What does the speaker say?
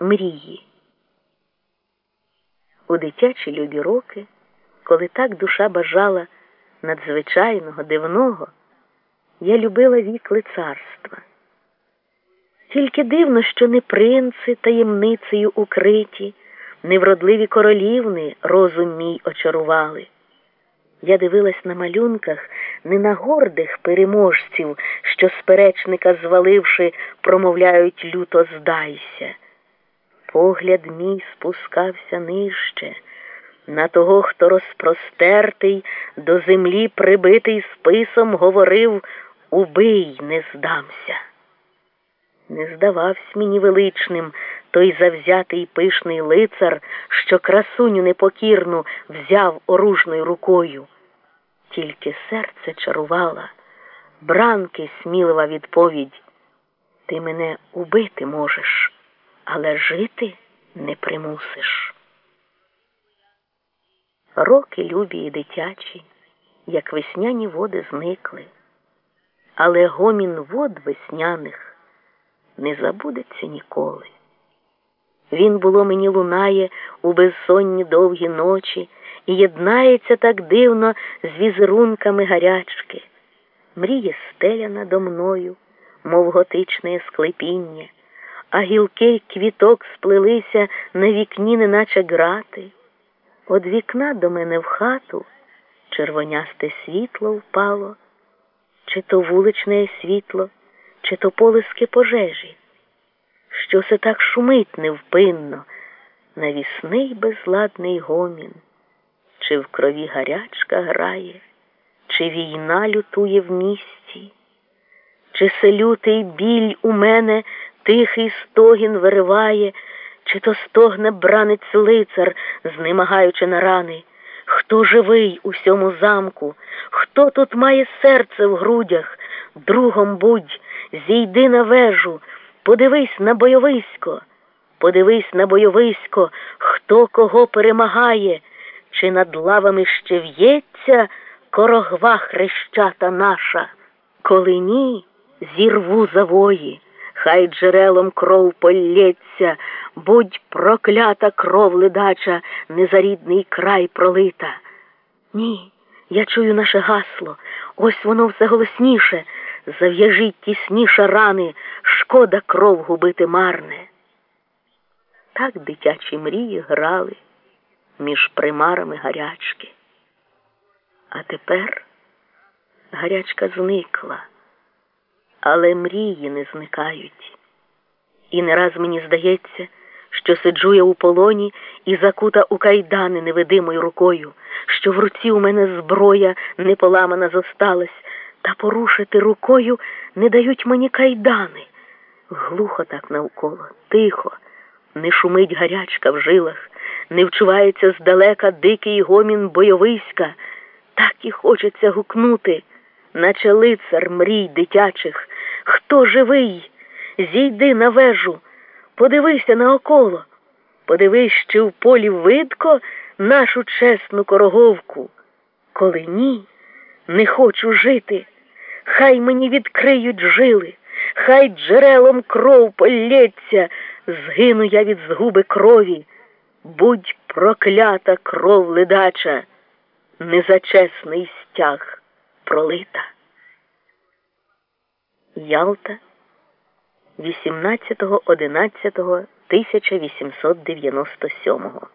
Мрії. У дитячі любі роки, коли так душа бажала надзвичайного, дивного, я любила вік лицарства. Тільки дивно, що не принци таємницею укриті, невродливі королівни розум мій очарували. Я дивилась на малюнках не на гордих переможців, що сперечника зваливши, промовляють люто здайся. Погляд мій спускався нижче, на того, хто розпростертий, до землі прибитий списом, говорив Убий, не здамся. Не здавався мені величним той завзятий пишний лицар, що красуню непокірну взяв оружною рукою. Тільки серце чарувала, бранки смілива відповідь. Ти мене убити можеш, але жити не примусиш. Роки любі і дитячі, як весняні води зникли, але гомін вод весняних не забудеться ніколи. Він, було, мені лунає у безсонні довгі ночі і єднається так дивно з візерунками гарячки. Мріє стеля надо мною, мов готичне склепіння, а гілки квіток сплелися на вікні, неначе грати. Од вікна до мене в хату червонясте світло впало, чи то вуличне світло, чи то полиски пожежі. Що все так шумить невпинно, навісний безладний гомін, чи в крові гарячка грає, чи війна лютує в місті, чи селютий біль у мене тихий стогін вириває, чи то стогне бранець лицар, знемагаючи на рани. Хто живий у сьому замку, хто тут має серце в грудях, другом будь, зійди на вежу. Подивись на бойовисько, подивись на бойовисько, хто кого перемагає, чи над лавами ще в'ється корогва хрещата наша. Коли ні, зірву завої, хай джерелом кров полється, будь проклята кров ледача, незарідний край пролита. Ні, я чую наше гасло, ось воно все голосніше. Зав'яжіть тісніше рани, шкода кров губити марне. Так дитячі мрії грали між примарами гарячки. А тепер гарячка зникла, але мрії не зникають. І не раз мені здається, що сиджу я у полоні і закута у кайдани невидимою рукою, що в руці у мене зброя неполамана зосталась та порушити рукою не дають мені кайдани. Глухо так навколо, тихо, не шумить гарячка в жилах, не вчувається здалека дикий гомін бойовиська, так і хочеться гукнути, наче лицар мрій дитячих. Хто живий? Зійди на вежу, подивися наоколо, подивись, чи в полі видко нашу чесну короговку. Коли ні, не хочу жити. Хай мені відкриють жили, хай джерелом кров полється, згину я від згуби крові. Будь проклята кров ледача, незачесний стяг пролита. Ялта 18.11.1897